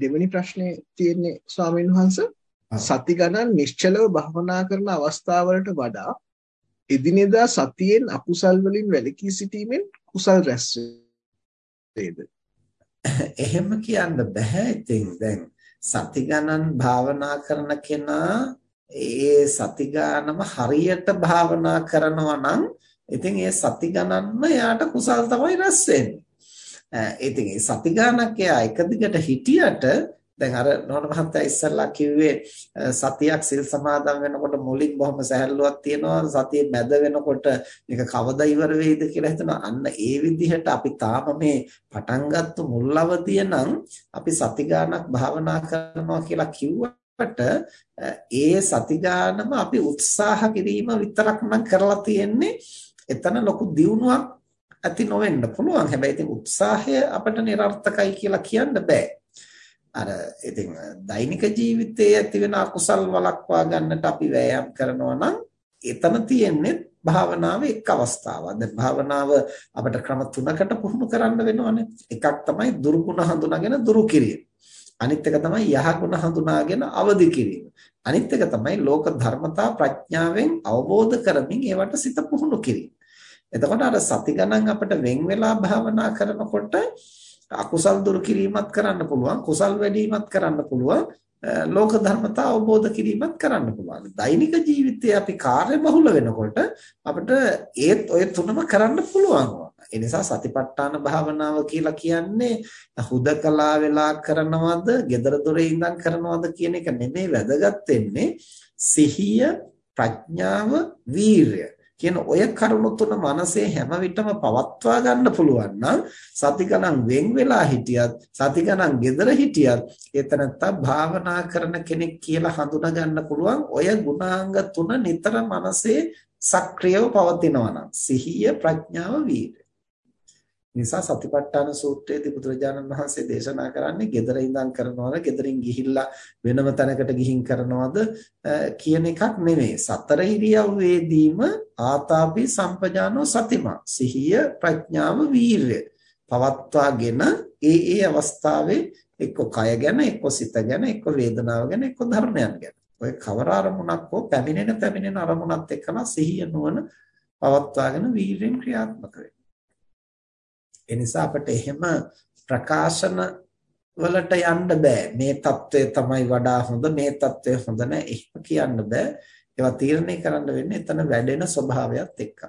දෙවෙනි ප්‍රශ්නේ තියෙන්නේ ස්වාමීන් වහන්සේ. සති ගණන් නිශ්චලව භවනා කරන අවස්ථාවලට වඩා එදිනෙදා සතියෙන් අකුසල් වලින් වැළකී සිටීමෙන් කුසල් රැස් වේද? එහෙම කියන්න බෑ. ඉතින් දැන් සති ගණන් භාවනා කරන කෙනා ඒ සති ගණනම හරියට භාවනා කරනවා නම් ඉතින් ඒ සති ගණන්ම එයාට කුසල් තමයි රැස් වෙන්නේ. ඉතින් ඒ සති ගණනක් එයා එක දිගට හිටියට දැන් අර නෝන මහත්තයා ඉස්සල්ලා කිව්වේ සතියක් සිල් සමාදන් වෙනකොට මුලින් බොහොම සැහැල්ලුවක් තියෙනවා. සතිය මැද වෙනකොට මේක කවදා ඉවර වෙයිද කියලා හිතනවා. අන්න ඒ විදිහට අපි තාම මේ පටන් ගත්ත මුල් අවදිය නම් අපි සති ගානක් භාවනා කරනවා කියලා කිව්වට ඒ සති ගානම අපි උත්සාහ කිරීම විතරක් නම් කරලා තියෙන්නේ එතන ලොකු දියුණුවක් ඇති නොවෙන්න පුළුවන් හැබැයි ඉතින් උත්සාහය අපිට નિરර්ථකයි කියලා කියන්න බෑ අර ඉතින් දෛනික ජීවිතයේ ඇතිවෙන අකුසල් වළක්වා ගන්නට අපි වෑයම් කරනවා නම් එතන තියෙන්නේ භාවනාවේ එක් අවස්ථාවක්. දැන් භාවනාව අපිට ක්‍රම තුනකට පුහුණු කරන්න වෙනවනේ. එකක් තමයි දුරුගුණ හඳුනාගෙන දුරු කිරීම. අනිත් එක තමයි යහගුණ හඳුනාගෙන අවදි කිරීම. අනිත් එක තමයි ලෝක ධර්මතා ප්‍රඥාවෙන් අවබෝධ කරමින් ඒවට සිත පුහුණු කිරීම. එතකොට අර සති ගණන් අපිට වෙන් වෙලා භාවනා කරනකොට අකුසල් දුරු කිරීමත් කරන්න පුළුවන් කුසල් වැඩිවීමත් කරන්න පුළුවන් ලෝක ධර්මතා අවබෝධ කිරීමත් කරන්න පුළුවන්. දෛනික ජීවිතයේ අපි කාර්ය බහුල වෙනකොට අපිට ඒත් ඔය තුනම කරන්න පුළුවන්. ඒ නිසා සතිපට්ඨාන භාවනාව කියලා කියන්නේ හුදකලා වෙලා කරනවද, gedara dore ඉඳන් කරනවද කියන එක නෙමෙයි වැදගත් වෙන්නේ සිහිය, ප්‍රඥාව, වීරය. කියන ඔය කරුණු තුන මනසේ හැම විටම පවත්වා ගන්න පුළුවන් නම් සති ගණන් වෙන් වෙලා හිටියත් සති ගණන් gedara හිටියත් එතනත්ත භාවනා කරන කෙනෙක් කියලා හඳුනා ගන්න පුළුවන් ඔය ගුණාංග තුන නිතර මනසේ සක්‍රියව පවතිනවා නම් සිහිය ප්‍රඥාව වීර්ය නිසා සතිපට්ඨාන සූත්‍රයේදී බුදුරජාණන් වහන්සේ දේශනා කරන්නේ gedara ඉඳන් කරනවද gederin ගිහිල්ලා වෙනම තැනකට ගිහින් කරනවද කියන එකක් නෙමෙයි. සතර ඉරියව්වේදීම ආතාපි සම්පජානෝ සතිමා. සිහිය ප්‍රඥාව වීරය පවත්වාගෙන ඒ ඒ අවස්ථාවේ එක්ක කය ගැන එක්ක සිත ගැන එක්ක වේදනාව ගැන එක්ක ධර්මයන් ගැන. ඔය කවර අරමුණක් හෝ පැමිණෙන පැමිණෙන අරමුණත් එක්කම සිහිය නුවණ පවත්වාගෙන වීරයෙන් ක්‍රියාත්මක වෙනවා. ඒ නිසා අපිට එහෙම ප්‍රකාශන වලට යන්න බෑ. මේ தত্ত্বය තමයි වඩා හොඳ, මේ தত্ত্বය හොඳ නෑ. එහෙම කියන්න බෑ. ඒවා තීරණය කරන්න වෙන්නේ එතන වැඩෙන ස්වභාවයත් එක්ක.